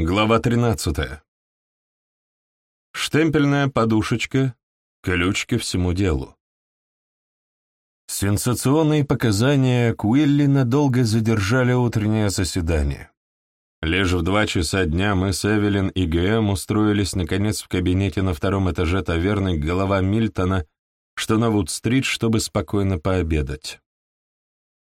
Глава 13. Штемпельная подушечка, ключ ко всему делу. Сенсационные показания Куилли надолго задержали утреннее заседание. Лишь в два часа дня мы с Эвелин и ГМ устроились наконец в кабинете на втором этаже таверны голова Мильтона, что на Вуд-стрит, чтобы спокойно пообедать.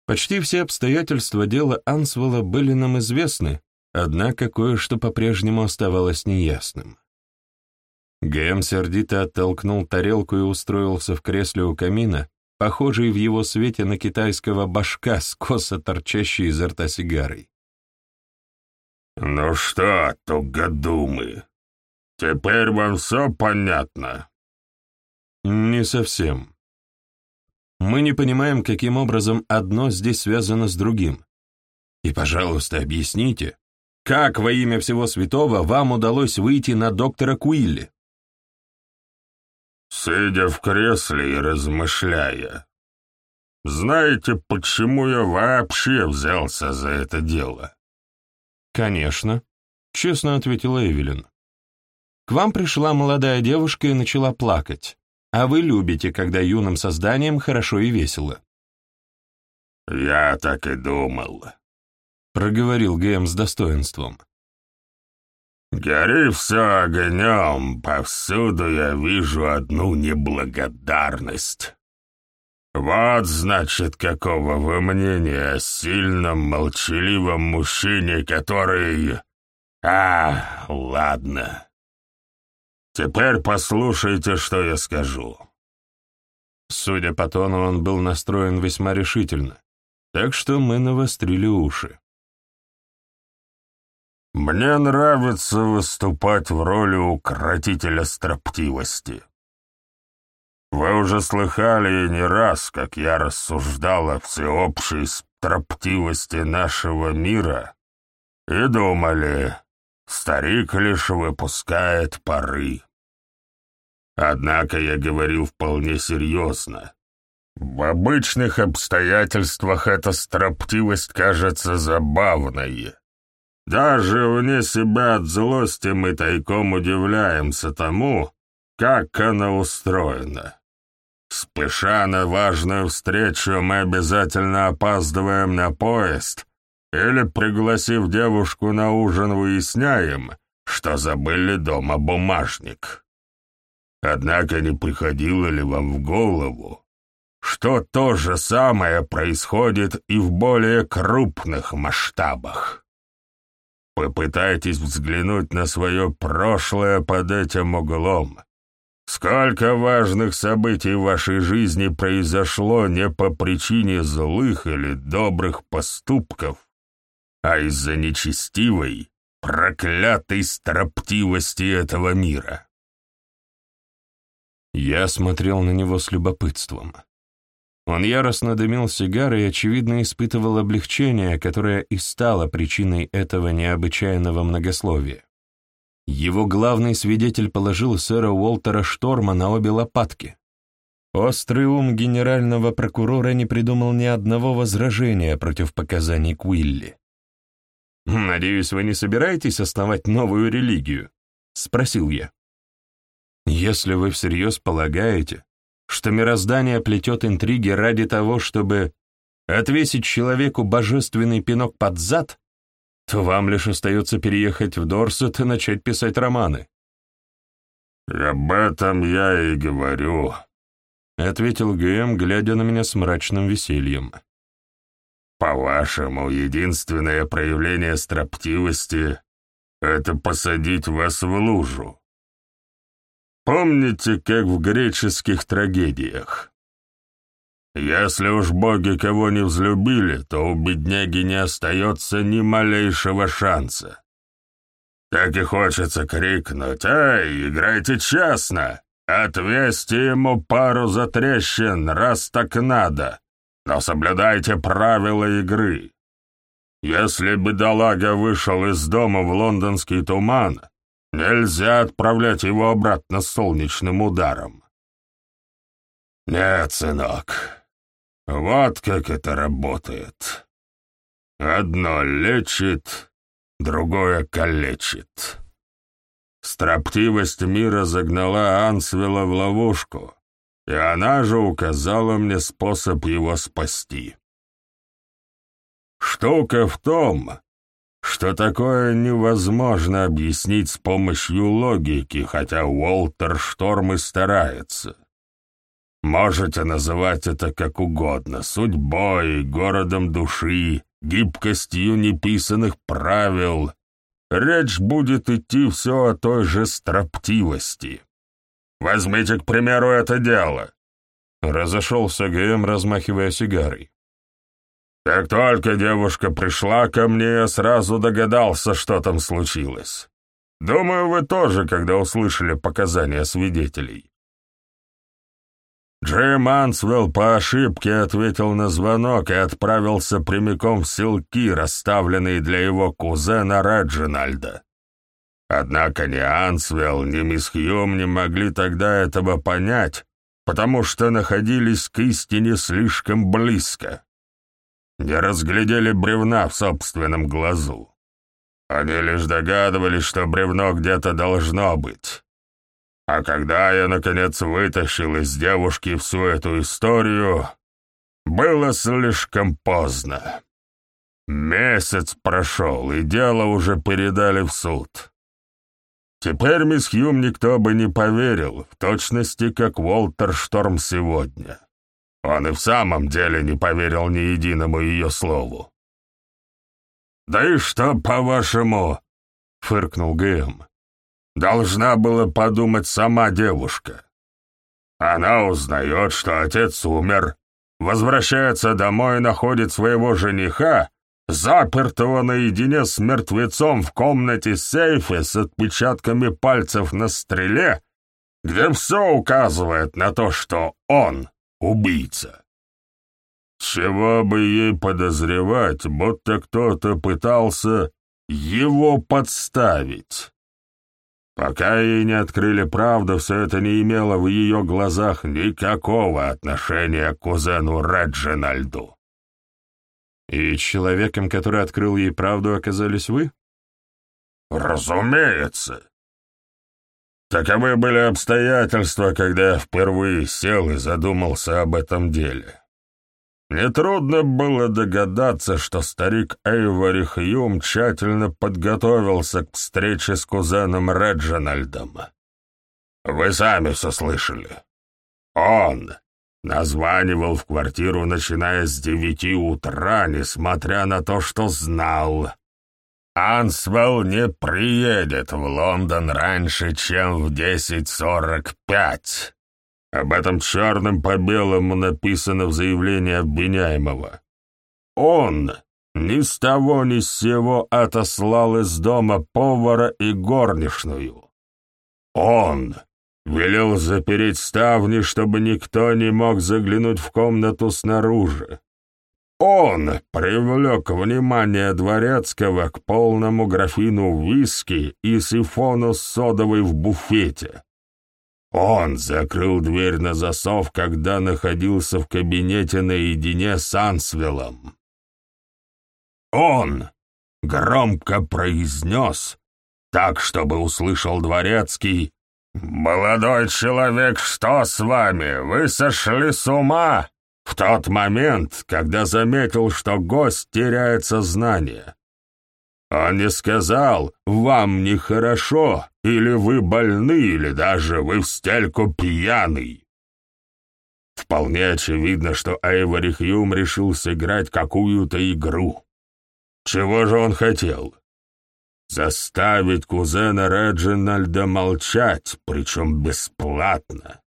Почти все обстоятельства дела Ансвелла были нам известны, однако кое-что по-прежнему оставалось неясным. ГМ сердито оттолкнул тарелку и устроился в кресле у камина, похожий в его свете на китайского башка с косо торчащей изо рта сигарой. «Ну что, тугодумы, теперь вам все понятно?» «Не совсем. Мы не понимаем, каким образом одно здесь связано с другим. И, пожалуйста, объясните, как во имя всего святого вам удалось выйти на доктора Куилли?» «Сидя в кресле и размышляя, знаете, почему я вообще взялся за это дело?» «Конечно», — честно ответила Эвелин. «К вам пришла молодая девушка и начала плакать, а вы любите, когда юным созданиям хорошо и весело». «Я так и думал», — проговорил ГМ с достоинством. «Гори все огнем, повсюду я вижу одну неблагодарность». «Вот, значит, какого вы мнения о сильном, молчаливом мужчине, который... А, ладно. Теперь послушайте, что я скажу». Судя по тону, он был настроен весьма решительно, так что мы навострили уши. «Мне нравится выступать в роли укротителя строптивости». Вы уже слыхали не раз, как я рассуждал о всеобщей строптивости нашего мира и думали, старик лишь выпускает пары. Однако я говорил вполне серьезно. В обычных обстоятельствах эта строптивость кажется забавной. Даже вне себя от злости мы тайком удивляемся тому, как она устроена. Спеша на важную встречу, мы обязательно опаздываем на поезд или, пригласив девушку на ужин, выясняем, что забыли дома бумажник. Однако не приходило ли вам в голову, что то же самое происходит и в более крупных масштабах? Попытайтесь взглянуть на свое прошлое под этим углом. Сколько важных событий в вашей жизни произошло не по причине злых или добрых поступков, а из-за нечестивой, проклятой строптивости этого мира. Я смотрел на него с любопытством. Он яростно дымил сигарой и, очевидно, испытывал облегчение, которое и стало причиной этого необычайного многословия. Его главный свидетель положил сэра Уолтера Шторма на обе лопатки. Острый ум генерального прокурора не придумал ни одного возражения против показаний Куилли. «Надеюсь, вы не собираетесь основать новую религию?» — спросил я. «Если вы всерьез полагаете, что мироздание плетет интриги ради того, чтобы отвесить человеку божественный пинок под зад, то вам лишь остается переехать в Дорсет и начать писать романы». «Об этом я и говорю», — ответил Гэм, глядя на меня с мрачным весельем. «По-вашему, единственное проявление строптивости — это посадить вас в лужу. Помните, как в греческих трагедиях? Если уж боги кого не взлюбили, то у бедняги не остается ни малейшего шанса. Так и хочется крикнуть «Эй, играйте честно! Отвесьте ему пару затрещин, раз так надо, но соблюдайте правила игры. Если бедолага вышел из дома в лондонский туман, нельзя отправлять его обратно солнечным ударом. Нет, сынок, вот как это работает. Одно лечит, другое калечит. Строптивость мира загнала Ансвела в ловушку, и она же указала мне способ его спасти. Штука в том, что такое невозможно объяснить с помощью логики, хотя Уолтер Шторм и старается. Можете называть это как угодно, судьбой, городом души, гибкостью неписанных правил. Речь будет идти все о той же строптивости. Возьмите, к примеру, это дело. Разошелся ГМ, размахивая сигарой. Как только девушка пришла ко мне, я сразу догадался, что там случилось. Думаю, вы тоже, когда услышали показания свидетелей. Джим Ансвелл по ошибке ответил на звонок и отправился прямиком в селки, расставленные для его кузена Реджинальда. Однако ни Ансвелл, ни мисс Хьюм не могли тогда этого понять, потому что находились к истине слишком близко не разглядели бревна в собственном глазу. Они лишь догадывались, что бревно где-то должно быть. А когда я, наконец, вытащил из девушки всю эту историю, было слишком поздно. Месяц прошел, и дело уже передали в суд. Теперь мисс Хьюм никто бы не поверил, в точности, как Уолтер Шторм сегодня. Он и в самом деле не поверил ни единому ее слову. «Да и что, по-вашему?» — фыркнул Гэм. «Должна была подумать сама девушка. Она узнает, что отец умер, возвращается домой и находит своего жениха, запертого наедине с мертвецом в комнате сейфе с отпечатками пальцев на стреле, где все указывает на то, что он убийца. Чего бы ей подозревать, будто кто-то пытался его подставить? Пока ей не открыли правду, все это не имело в ее глазах никакого отношения к кузену Реджинальду. И человеком, который открыл ей правду, оказались вы? Разумеется. Таковы были обстоятельства, когда я впервые сел и задумался об этом деле. Нетрудно было догадаться, что старик Эйвори Хьюм тщательно подготовился к встрече с кузеном Реджинальдом. Вы сами все слышали. Он названивал в квартиру, начиная с девяти утра, несмотря на то, что знал, Ансвелл не приедет в Лондон раньше, чем в 10.45. Об этом черным по белому написано в заявлении обвиняемого. Он ни с того ни с сего отослал из дома повара и горничную. Он велел запереть ставни, чтобы никто не мог заглянуть в комнату снаружи. Он привлек внимание Дворецкого к полному графину виски и сифону содовой в буфете. Он закрыл дверь на засов, когда находился в кабинете наедине с Ансвеллом. Он громко произнес, так, чтобы услышал Дворецкий, «Молодой человек, что с вами? Вы сошли с ума?» В тот момент, когда заметил, что гость теряет сознание. Он не сказал «вам нехорошо» или «вы больны» или даже «вы в стельку пьяный». Вполне очевидно, что Эйвори Хьюм решил сыграть какую-то игру. Чего же он хотел? Заставить кузена Реджинальда молчать, причем бесплатно.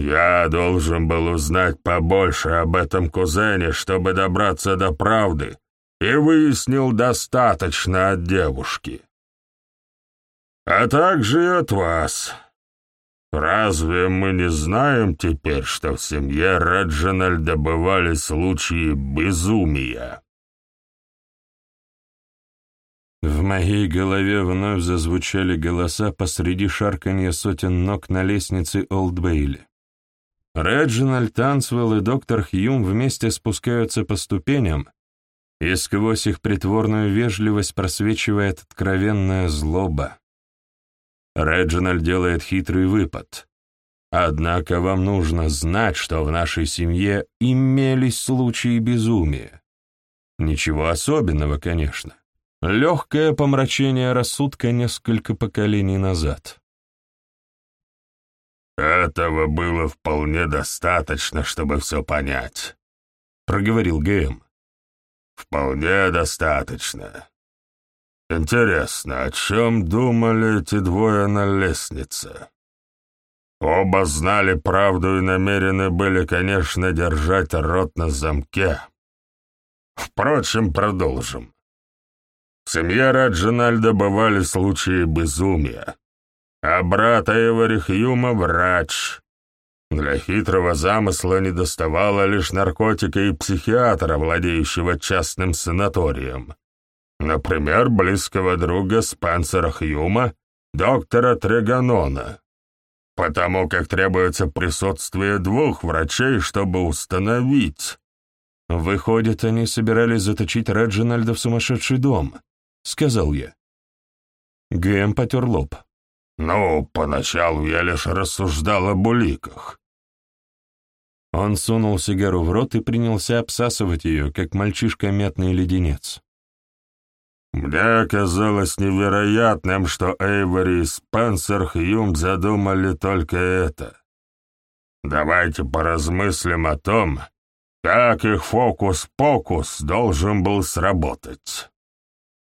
Я должен был узнать побольше об этом кузене, чтобы добраться до правды, и выяснил достаточно от девушки. А также и от вас. Разве мы не знаем теперь, что в семье Реджинальда бывали случаи безумия? В моей голове вновь зазвучали голоса посреди шарканья сотен ног на лестнице Олдбейли. Реджинальд Тансвелл и доктор Хьюм вместе спускаются по ступеням, и сквозь их притворную вежливость просвечивает откровенная злоба. Реджинальд делает хитрый выпад. Однако вам нужно знать, что в нашей семье имелись случаи безумия. Ничего особенного, конечно. Легкое помрачение рассудка несколько поколений назад. «Этого было вполне достаточно, чтобы все понять», — проговорил ГМ. «Вполне достаточно. Интересно, о чем думали эти двое на лестнице?» Оба знали правду и намерены были, конечно, держать рот на замке. Впрочем, продолжим. В семье Раджинальда бывали случаи безумия, а брата Эварихюма — врач. Для хитрого замысла не доставало лишь наркотика и психиатра, владеющего частным санаторием. Например, близкого друга Спенсера Хьюма, доктора Треганона потому как требуется присутствие двух врачей, чтобы установить. Выходит, они собирались заточить Реджинальда в сумасшедший дом, — сказал я. Гэм потер лоб. «Ну, поначалу я лишь рассуждал об уликах». Он сунул сигару в рот и принялся обсасывать ее, как мальчишка мятный леденец. Мне казалось невероятным, что Эйвори и Спенсер Хьюм задумали только это. Давайте поразмыслим о том, как их фокус-покус должен был сработать.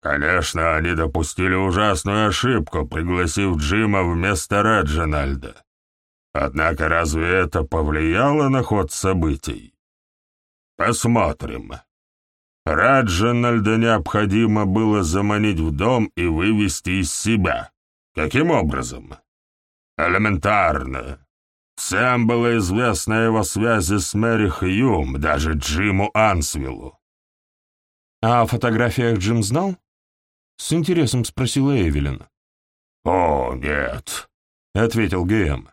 Конечно, они допустили ужасную ошибку, пригласив Джима вместо Реджинальда. Однако разве это повлияло на ход событий? Посмотрим. Раджинальда необходимо было заманить в дом и вывести из себя. Каким образом? Элементарно. Всем было известно его связи с Мэри Хьюм, даже Джиму Ансвиллу. «А о фотографиях Джим знал?» — с интересом спросила Эвелин. «О, нет», — ответил ГМ.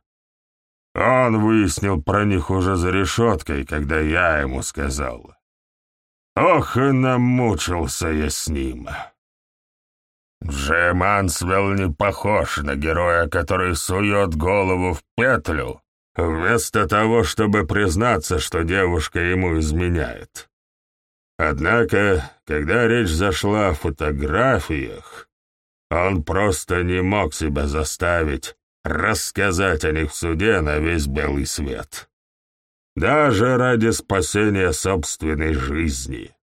«Он выяснил про них уже за решеткой, когда я ему сказал. Ох, и намучился я с ним. Джем Ансвелл не похож на героя, который сует голову в петлю, вместо того, чтобы признаться, что девушка ему изменяет. Однако, когда речь зашла о фотографиях, он просто не мог себя заставить рассказать о них в суде на весь белый свет даже ради спасения собственной жизни.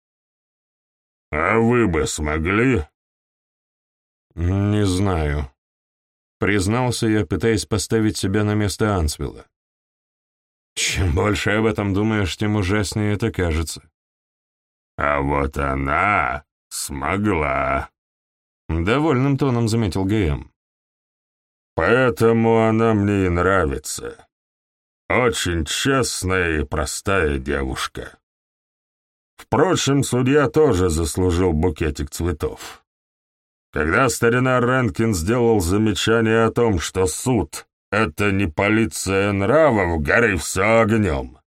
А вы бы смогли? Не знаю. Признался я, пытаясь поставить себя на место Ансвилла. Чем больше об этом думаешь, тем ужаснее это кажется. А вот она смогла. Довольным тоном заметил ГМ. Поэтому она мне и нравится. Очень честная и простая девушка. Впрочем, судья тоже заслужил букетик цветов. Когда старина Ренкин сделал замечание о том, что суд — это не полиция нравов, гори все огнем,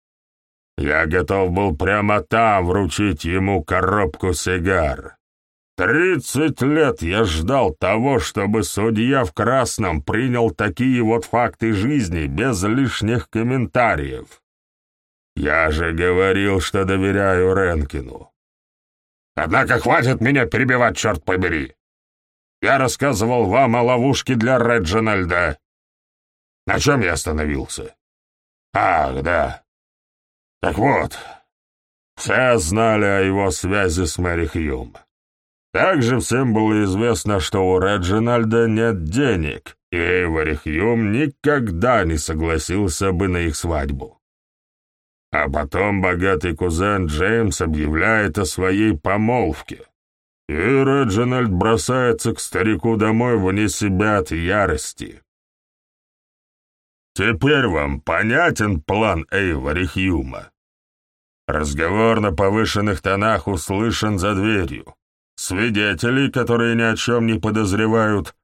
я готов был прямо там вручить ему коробку сигар. Тридцать лет я ждал того, чтобы судья в красном принял такие вот факты жизни без лишних комментариев. Я же говорил, что доверяю Ренкину. Однако хватит меня перебивать, черт побери. Я рассказывал вам о ловушке для Реджинальда. На чем я остановился? Ах, да. Так вот, все знали о его связи с Мэри Хьюм. Также всем было известно, что у Реджинальда нет денег, и Эйвори Хьюм никогда не согласился бы на их свадьбу. А потом богатый кузен Джеймс объявляет о своей помолвке, и Реджинальд бросается к старику домой вне себя от ярости. Теперь вам понятен план Эйвори Хьюма? Разговор на повышенных тонах услышан за дверью. Свидетели, которые ни о чем не подозревают,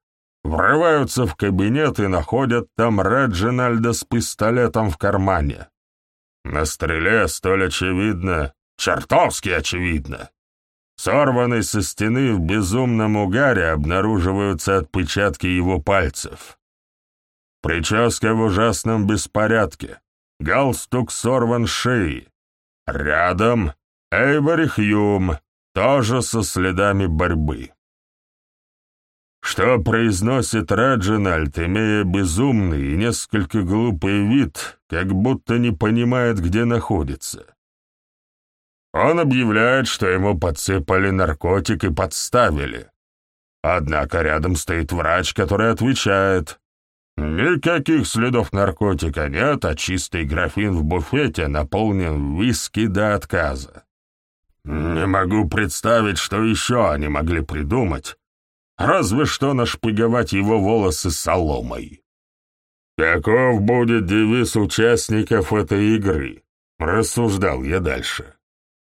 врываются в кабинет и находят там Реджинальда с пистолетом в кармане. На стреле столь очевидно, чертовски очевидно, Сорванный со стены в безумном угаре обнаруживаются отпечатки его пальцев. Прическа в ужасном беспорядке, галстук сорван шеи. Рядом Эйвори Хьюм, тоже со следами борьбы. Что произносит Реджинальд, имея безумный и несколько глупый вид, как будто не понимает, где находится? Он объявляет, что ему подсыпали наркотик и подставили. Однако рядом стоит врач, который отвечает, «Никаких следов наркотика нет, а чистый графин в буфете наполнен виски до отказа». Не могу представить, что еще они могли придумать, разве что нашпиговать его волосы соломой. «Каков будет девиз участников этой игры?» — рассуждал я дальше.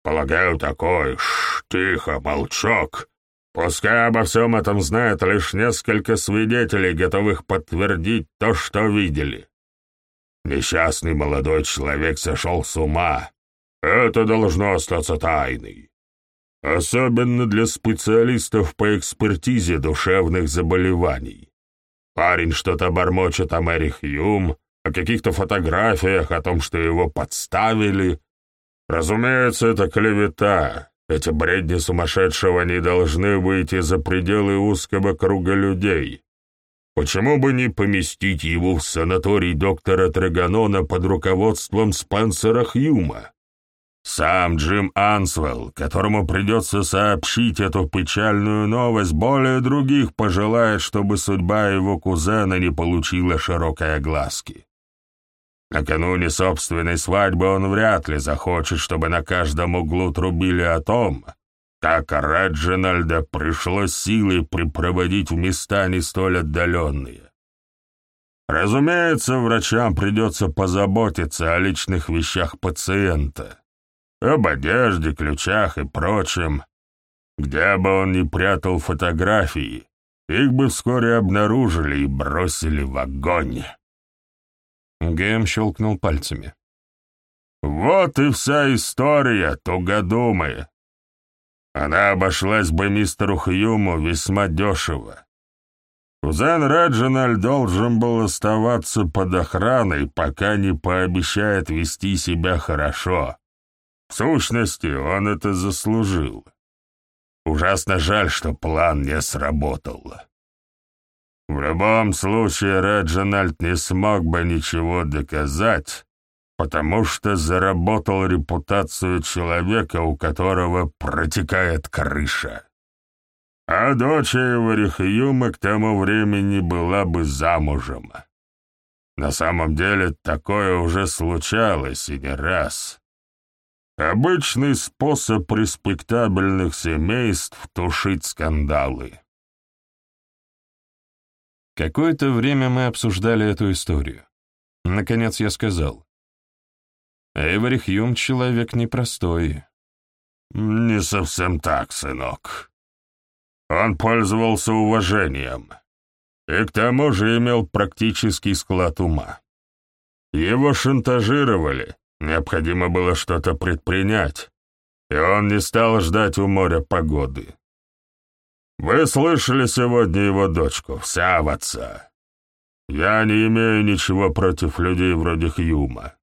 Полагаю, такой, ш, тихо, молчок. Пускай обо всем этом знает лишь несколько свидетелей, готовых подтвердить то, что видели. Несчастный молодой человек сошел с ума. Это должно остаться тайной. Особенно для специалистов по экспертизе душевных заболеваний. Парень что-то бормочет о Мэри Хьюм, о каких-то фотографиях, о том, что его подставили — Разумеется, это клевета. Эти бредни сумасшедшего не должны выйти за пределы узкого круга людей. Почему бы не поместить его в санаторий доктора Траганона под руководством Спенсера Хьюма? Сам Джим Ансвелл, которому придется сообщить эту печальную новость, более других пожелает, чтобы судьба его кузена не получила широкой огласки. Накануне собственной свадьбы он вряд ли захочет, чтобы на каждом углу трубили о том, как Реджинальда пришлось силой припроводить в места не столь отдаленные. Разумеется, врачам придется позаботиться о личных вещах пациента, об одежде, ключах и прочем. Где бы он ни прятал фотографии, их бы вскоре обнаружили и бросили в огонь. Гэм щелкнул пальцами. «Вот и вся история, тугодумая. Она обошлась бы мистеру Хьюму весьма дешево. Кузен Реджинальд должен был оставаться под охраной, пока не пообещает вести себя хорошо. В сущности, он это заслужил. Ужасно жаль, что план не сработал». В любом случае Реджинальд не смог бы ничего доказать, потому что заработал репутацию человека, у которого протекает крыша. А дочь Эварихиюма к тому времени была бы замужем. На самом деле такое уже случалось и не раз. Обычный способ респектабельных семейств тушить скандалы. Какое-то время мы обсуждали эту историю. Наконец я сказал. Эйвори Хьюм человек непростой. «Не совсем так, сынок. Он пользовался уважением и к тому же имел практический склад ума. Его шантажировали, необходимо было что-то предпринять, и он не стал ждать у моря погоды. Вы слышали сегодня его дочку, вся в отца. Я не имею ничего против людей вроде Хьюма.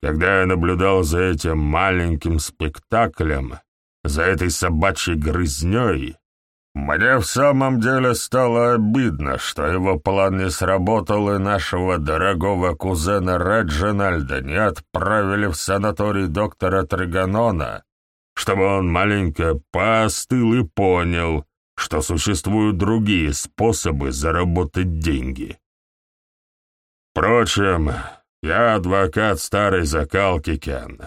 Когда я наблюдал за этим маленьким спектаклем, за этой собачьей грызней, мне в самом деле стало обидно, что его план не сработал, и нашего дорогого кузена Реджинальда не отправили в санаторий доктора Триганона, чтобы он маленько поостыл и понял, что существуют другие способы заработать деньги. Впрочем, я адвокат старой закалки, Кен.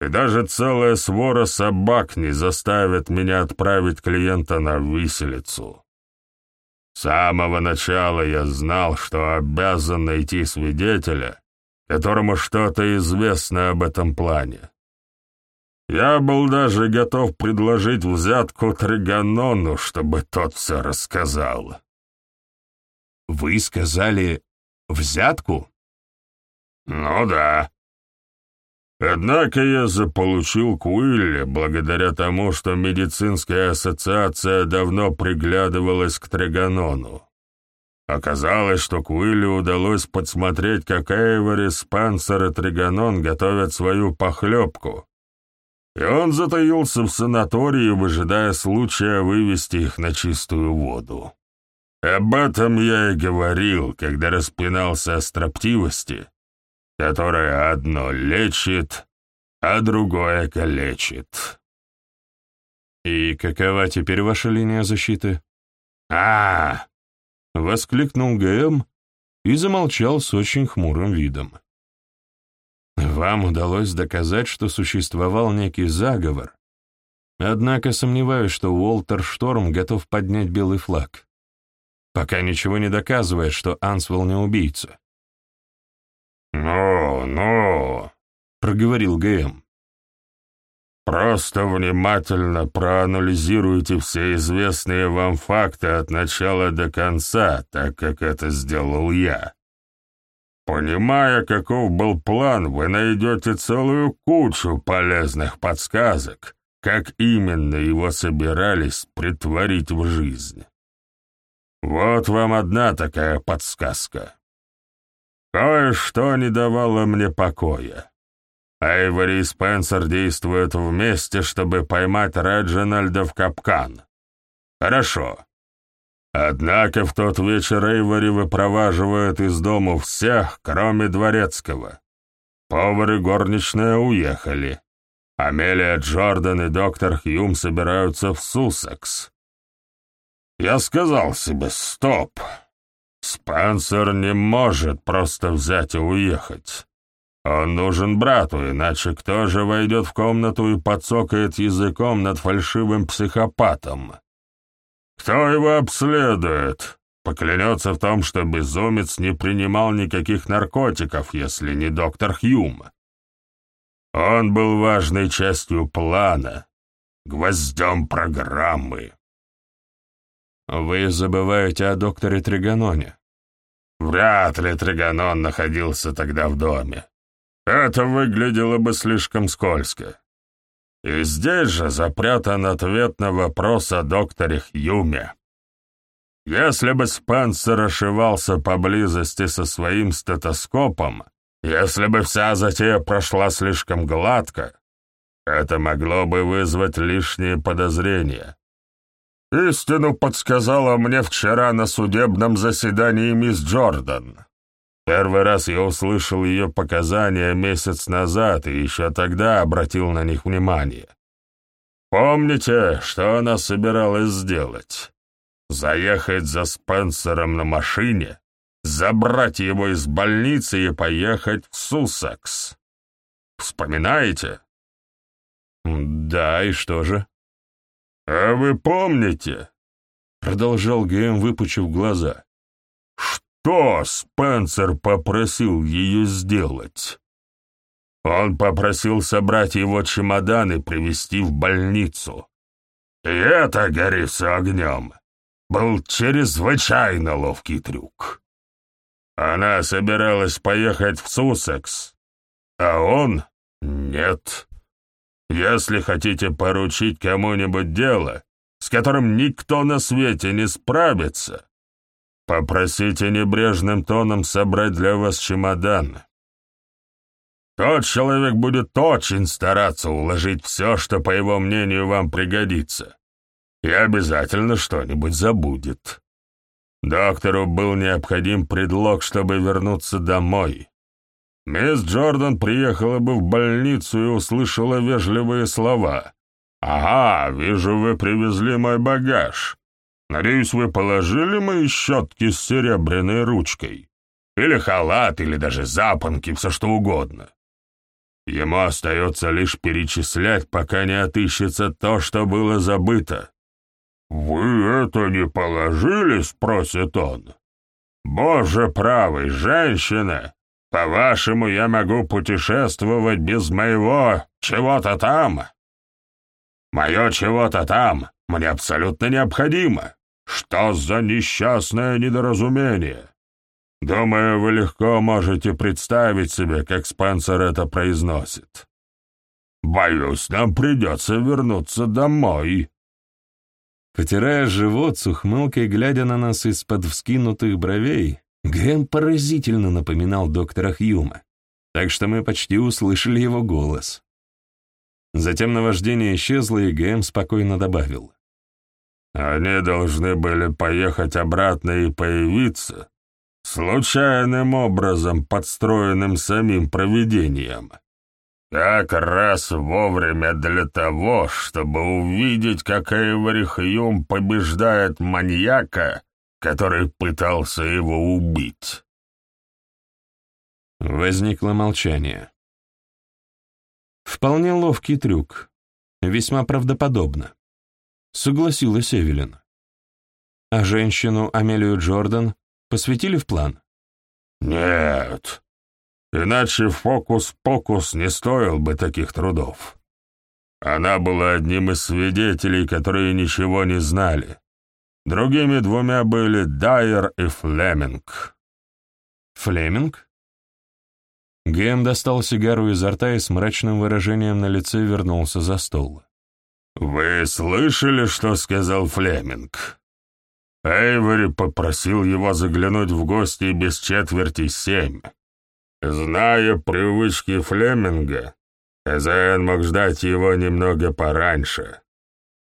И даже целая свора собак не заставит меня отправить клиента на виселицу. С самого начала я знал, что обязан найти свидетеля, которому что-то известно об этом плане. Я был даже готов предложить взятку Триганону, чтобы тот все рассказал. Вы сказали «взятку»? Ну да. Однако я заполучил Куилли благодаря тому, что медицинская ассоциация давно приглядывалась к Триганону. Оказалось, что Куилли удалось подсмотреть, как Эйвори, Спансер и Триганон готовят свою похлебку, и он затаился в санатории, выжидая случая вывести их на чистую воду. Об этом я и говорил, когда распинался о строптивости, которая одно лечит, а другое калечит. «И какова теперь ваша линия защиты?» а, воскликнул ГМ и замолчал с очень хмурым видом. «Вам удалось доказать, что существовал некий заговор, однако сомневаюсь, что Уолтер Шторм готов поднять белый флаг пока ничего не доказывает, что Ансвелл не убийца. «Ну, ну», — проговорил ГМ. «Просто внимательно проанализируйте все известные вам факты от начала до конца, так как это сделал я. Понимая, каков был план, вы найдете целую кучу полезных подсказок, как именно его собирались притворить в жизнь. Вот вам одна такая подсказка. Кое-что не давало мне покоя. Эйвори и Спенсер действуют вместе, чтобы поймать Реджинальда в капкан. Хорошо. Однако в тот вечер Эйвори выпроваживают из дому всех, кроме Дворецкого. Повар и горничная уехали. Амелия Джордан и доктор Хьюм собираются в Суссекс. Я сказал себе «стоп». Спенсер не может просто взять и уехать. Он нужен брату, иначе кто же войдет в комнату и подсокает языком над фальшивым психопатом? Кто его обследует? Поклянется в том, что безумец не принимал никаких наркотиков, если не доктор Хьюм. Он был важной частью плана, гвоздем программы. «Вы забываете о докторе Триганоне». «Вряд ли Триганон находился тогда в доме. Это выглядело бы слишком скользко. И здесь же запрятан ответ на вопрос о докторе Хьюме. Если бы Спенсер ошивался поблизости со своим стетоскопом, если бы вся затея прошла слишком гладко, это могло бы вызвать лишние подозрения. Истину подсказала мне вчера на судебном заседании мисс Джордан. Первый раз я услышал ее показания месяц назад и еще тогда обратил на них внимание. Помните, что она собиралась сделать? Заехать за Спенсером на машине, забрать его из больницы и поехать в Суссекс. Вспоминаете? Да, и что же? «А вы помните?» — продолжал Гэм, выпучив глаза. «Что Спенсер попросил ее сделать?» Он попросил собрать его чемодан и привезти в больницу. И это, гори огнем, был чрезвычайно ловкий трюк. Она собиралась поехать в Суссекс, а он — нет. Если хотите поручить кому-нибудь дело, с которым никто на свете не справится, попросите небрежным тоном собрать для вас чемодан. Тот человек будет очень стараться уложить все, что, по его мнению, вам пригодится, и обязательно что-нибудь забудет. Доктору был необходим предлог, чтобы вернуться домой. Мисс Джордан приехала бы в больницу и услышала вежливые слова. «Ага, вижу, вы привезли мой багаж. Надеюсь, вы положили мои щетки с серебряной ручкой. Или халат, или даже запонки, все что угодно. Ему остается лишь перечислять, пока не отыщется то, что было забыто. «Вы это не положили?» — спросит он. «Боже правый, женщина! По-вашему, я могу путешествовать без моего чего-то там? Мое чего-то там мне абсолютно необходимо. Что за несчастное недоразумение? Думаю, вы легко можете представить себе, как Спенсер это произносит. Боюсь, нам придется вернуться домой». Потирая живот с ухмылкой, глядя на нас из-под вскинутых бровей, Гэм поразительно напоминал доктора Хьюма, так что мы почти услышали его голос. Затем наваждение исчезло, и Гэм спокойно добавил. «Они должны были поехать обратно и появиться, случайным образом подстроенным самим провидением. Как раз вовремя для того, чтобы увидеть, как Эйвори Хьюм побеждает маньяка, который пытался его убить. Возникло молчание. Вполне ловкий трюк, весьма правдоподобно. Согласилась Эвелин. А женщину Амелию Джордан посвятили в план? Нет, Иначе фокус-покус не стоил бы таких трудов. Она была одним из свидетелей, которые ничего не знали. Другими двумя были Дайер и Флеминг. Флеминг? Гэм достал сигару изо рта и с мрачным выражением на лице вернулся за стол. «Вы слышали, что сказал Флеминг?» Эйвори попросил его заглянуть в гости без четверти семь. Зная привычки Флеминга, хозяин мог ждать его немного пораньше.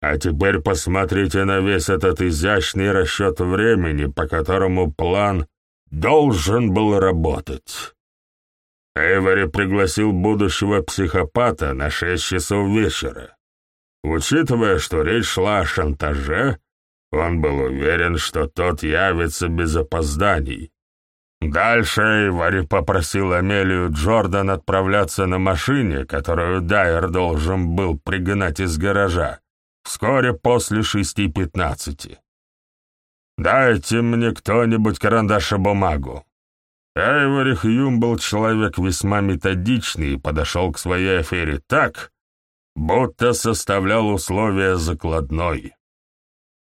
А теперь посмотрите на весь этот изящный расчет времени, по которому план должен был работать. Эйвори пригласил будущего психопата на шесть часов вечера. Учитывая, что речь шла о шантаже, он был уверен, что тот явится без опозданий, Дальше Эйвори попросил Амелию Джордан отправляться на машине, которую Дайер должен был пригнать из гаража, вскоре после шести пятнадцати. «Дайте мне кто-нибудь карандаш и бумагу». Эйвори Хьюм был человек весьма методичный и подошел к своей афере так, будто составлял условия закладной.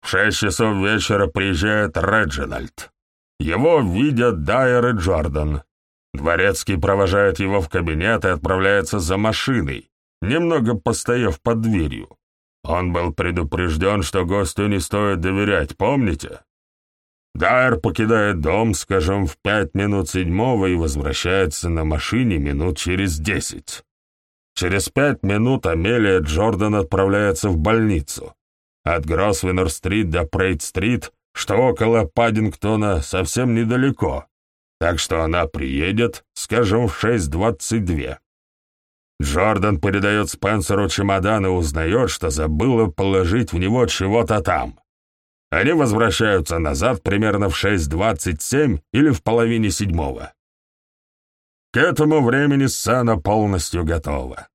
В шесть часов вечера приезжает Реджинальд. Его видят Дайер и Джордан. Дворецкий провожает его в кабинет и отправляется за машиной, немного постояв под дверью. Он был предупрежден, что гостю не стоит доверять, помните? Дайер покидает дом, скажем, в пять минут седьмого и возвращается на машине минут через десять. Через пять минут Амелия Джордан отправляется в больницу. От Гросвеннер-стрит до Прейд-стрит что около Паддингтона совсем недалеко, так что она приедет, скажем, в 6.22. Джордан передает Спенсеру чемодан и узнает, что забыла положить в него чего-то там. Они возвращаются назад примерно в 6.27 или в половине седьмого. К этому времени сцена полностью готова.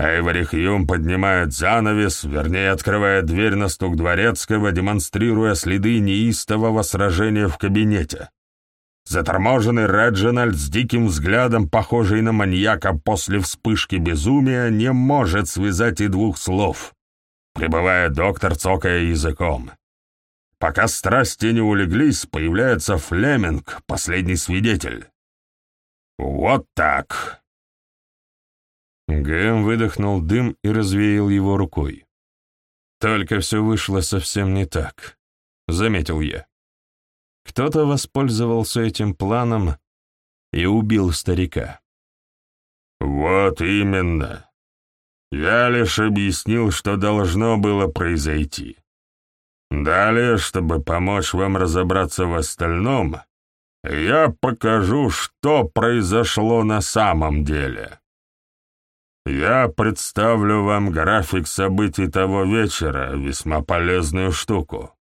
Эйвори Хьюм поднимает занавес, вернее, открывает дверь на стук дворецкого, демонстрируя следы неистового сражения в кабинете. Заторможенный Реджинальд с диким взглядом, похожий на маньяка после вспышки безумия, не может связать и двух слов. Прибывает доктор, цокая языком. Пока страсти не улеглись, появляется Флеминг, последний свидетель. Вот так. Гэм выдохнул дым и развеял его рукой. «Только все вышло совсем не так», — заметил я. Кто-то воспользовался этим планом и убил старика. «Вот именно. Я лишь объяснил, что должно было произойти. Далее, чтобы помочь вам разобраться в остальном, я покажу, что произошло на самом деле». Я представлю вам график событий того вечера, весьма полезную штуку.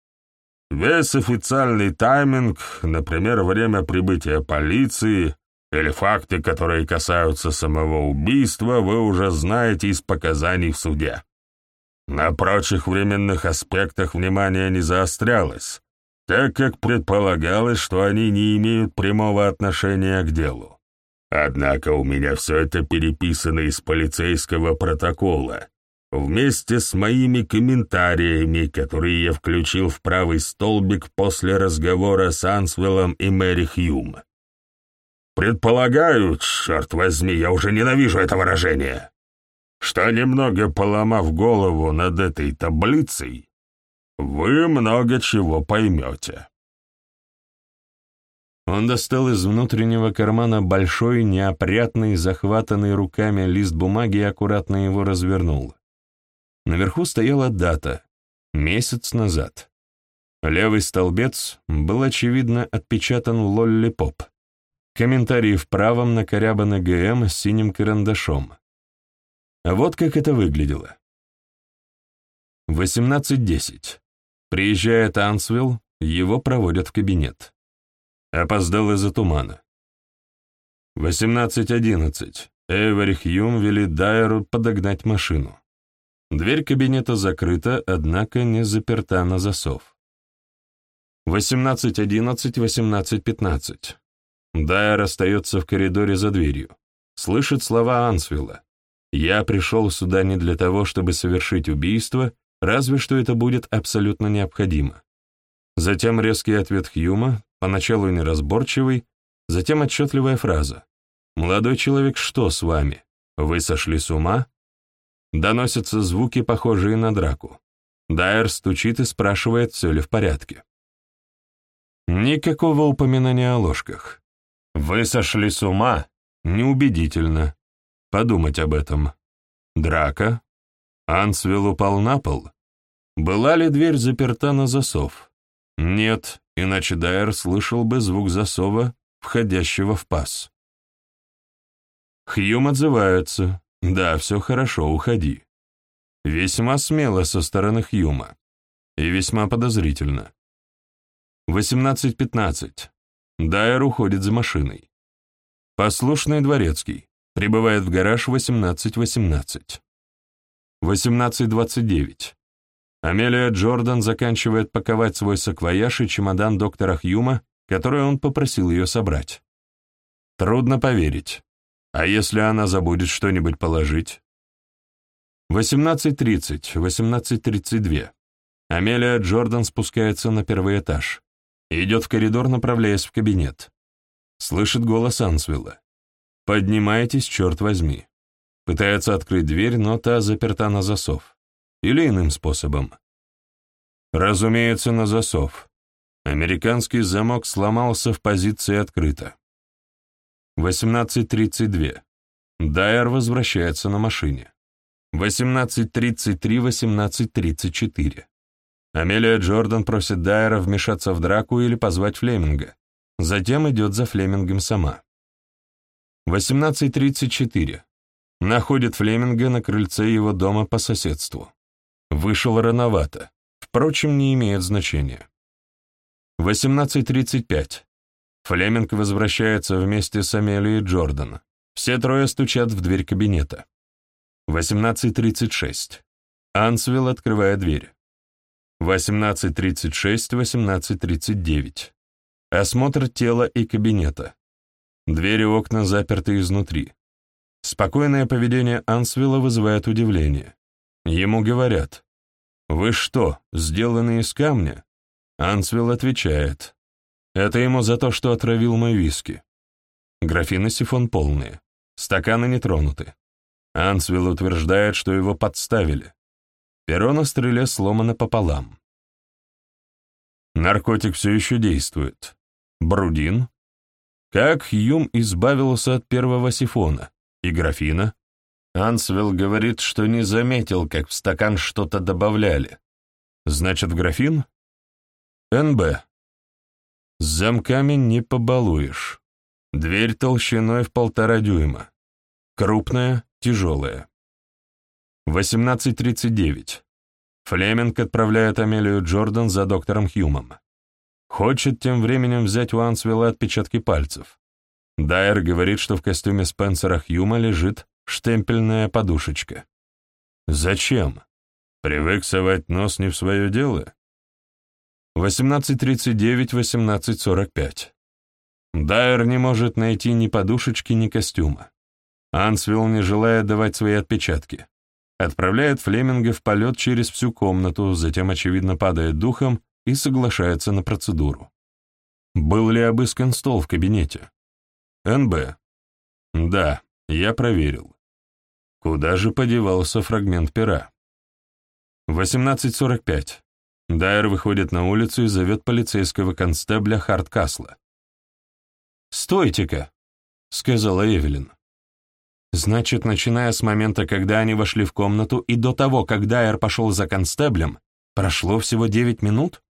Весь официальный тайминг, например, время прибытия полиции или факты, которые касаются самого убийства, вы уже знаете из показаний в суде. На прочих временных аспектах внимание не заострялось, так как предполагалось, что они не имеют прямого отношения к делу. Однако у меня все это переписано из полицейского протокола, вместе с моими комментариями, которые я включил в правый столбик после разговора с Ансвеллом и Мэри Хьюм. Предполагаю, черт возьми, я уже ненавижу это выражение. что, немного поломав голову над этой таблицей, вы много чего поймете. Он достал из внутреннего кармана большой, неопрятный, захватанный руками лист бумаги и аккуратно его развернул. Наверху стояла дата — месяц назад. Левый столбец был, очевидно, отпечатан лолли-поп. Комментарии в правом накорябаны ГМ с синим карандашом. А вот как это выглядело. 18.10. Приезжает Ансвилл, его проводят в кабинет. Опоздал из-за тумана. 18.11. Эйвори Хьюм велит Дайеру подогнать машину. Дверь кабинета закрыта, однако не заперта на засов. 18.11, 18.15. Дайер остается в коридоре за дверью. Слышит слова Ансвилла. «Я пришел сюда не для того, чтобы совершить убийство, разве что это будет абсолютно необходимо». Затем резкий ответ Хьюма, поначалу неразборчивый, затем отчетливая фраза. «Молодой человек, что с вами? Вы сошли с ума?» Доносятся звуки, похожие на драку. Дайер стучит и спрашивает, все ли в порядке. Никакого упоминания о ложках. Вы сошли с ума? Неубедительно. Подумать об этом. Драка? Ансвилл упал на пол? Была ли дверь заперта на засов? Нет, иначе Дайер слышал бы звук засова, входящего в паз. Хьюм отзывается. «Да, все хорошо, уходи». Весьма смело со стороны Хьюма. И весьма подозрительно. 18.15. Дайер уходит за машиной. Послушный дворецкий. Прибывает в гараж 18.18. 18.29. Амелия Джордан заканчивает паковать свой саквояж и чемодан доктора Хьюма, который он попросил ее собрать. Трудно поверить. А если она забудет что-нибудь положить? 18.30, 18.32. Амелия Джордан спускается на первый этаж. Идет в коридор, направляясь в кабинет. Слышит голос Ансвилла. «Поднимайтесь, черт возьми». Пытается открыть дверь, но та заперта на засов. Или иным способом. Разумеется, на засов. Американский замок сломался в позиции открыто. 18.32. Дайер возвращается на машине. 18.33-18.34. Амелия Джордан просит Дайера вмешаться в драку или позвать Флеминга. Затем идет за Флемингом сама. 18.34. Находит Флеминга на крыльце его дома по соседству. Вышел рановато. Впрочем, не имеет значения. 18.35. Флеминг возвращается вместе с Амелией Джордан. Все трое стучат в дверь кабинета. 18.36. Ансвилл открывает дверь. 18.36-18.39. Осмотр тела и кабинета. Двери и окна заперты изнутри. Спокойное поведение Ансвилла вызывает удивление. Ему говорят, «Вы что, сделаны из камня?» Ансвилл отвечает, это ему за то, что отравил мой виски. Графины сифон полные, стаканы не тронуты. Ансвилл утверждает, что его подставили. Перо на стреле сломано пополам. Наркотик все еще действует. Брудин? Как Хьюм избавился от первого сифона? И графина? Ансвилл говорит, что не заметил, как в стакан что-то добавляли. Значит, в графин? НБ. С замками не побалуешь. Дверь толщиной в полтора дюйма. Крупная, тяжелая. 18.39. Флеминг отправляет Амелию Джордан за доктором Хьюмом. Хочет тем временем взять у Ансвилла отпечатки пальцев. Дайер говорит, что в костюме Спенсера Хьюма лежит штемпельная подушечка. Зачем? Привык совать нос не в свое дело? 18.39-18.45. Дайер не может найти ни подушечки, ни костюма. Ансвилл не желает давать свои отпечатки. Отправляет Флеминга в полет через всю комнату, затем, очевидно, падает духом и соглашается на процедуру. Был ли обыскан стол в кабинете? НБ. Да, я проверил. Куда же подевался фрагмент пера? 18.45. Дайер выходит на улицу и зовет полицейского констебля Харткасла. «Стойте-ка!» — сказала Эвелин. «Значит, начиная с момента, когда они вошли в комнату, и до того, как Дайер пошел за констеблем, прошло всего девять минут?»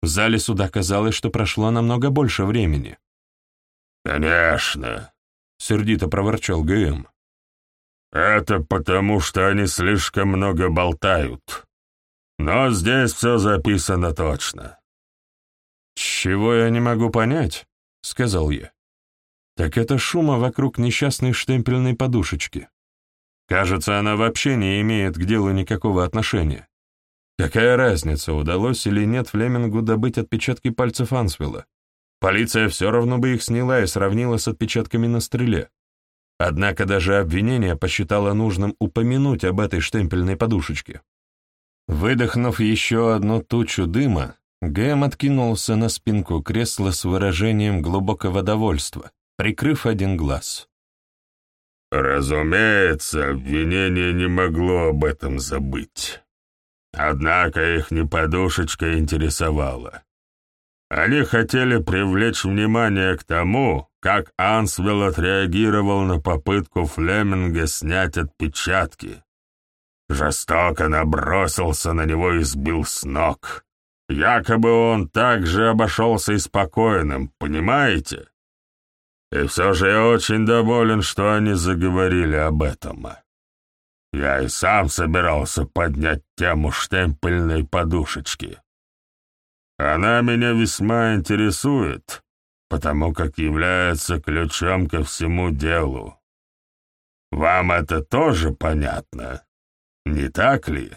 В зале суда казалось, что прошло намного больше времени. «Конечно», — сердито проворчал ГМ. «Это потому, что они слишком много болтают. Но здесь все записано точно». «Чего я не могу понять?» — сказал я. «Так это шума вокруг несчастной штемпельной подушечки. Кажется, она вообще не имеет к делу никакого отношения. Какая разница, удалось или нет Флемингу добыть отпечатки пальцев Ансвилла? Полиция все равно бы их сняла и сравнила с отпечатками на стреле. Однако даже обвинение посчитало нужным упомянуть об этой штемпельной подушечке. Выдохнув еще одну тучу дыма, Гэм откинулся на спинку кресла с выражением глубокого довольства, прикрыв один глаз. «Разумеется, обвинение не могло об этом забыть. Однако их не подушечка интересовала. Они хотели привлечь внимание к тому, как Ансвелл отреагировал на попытку Флеминга снять отпечатки. Жестоко набросился на него и сбил с ног. Якобы он также обошелся и спокойным, понимаете? И все же я очень доволен, что они заговорили об этом. Я и сам собирался поднять тему штемпельной подушечки. Она меня весьма интересует, потому как является ключом ко всему делу. Вам это тоже понятно, не так ли?»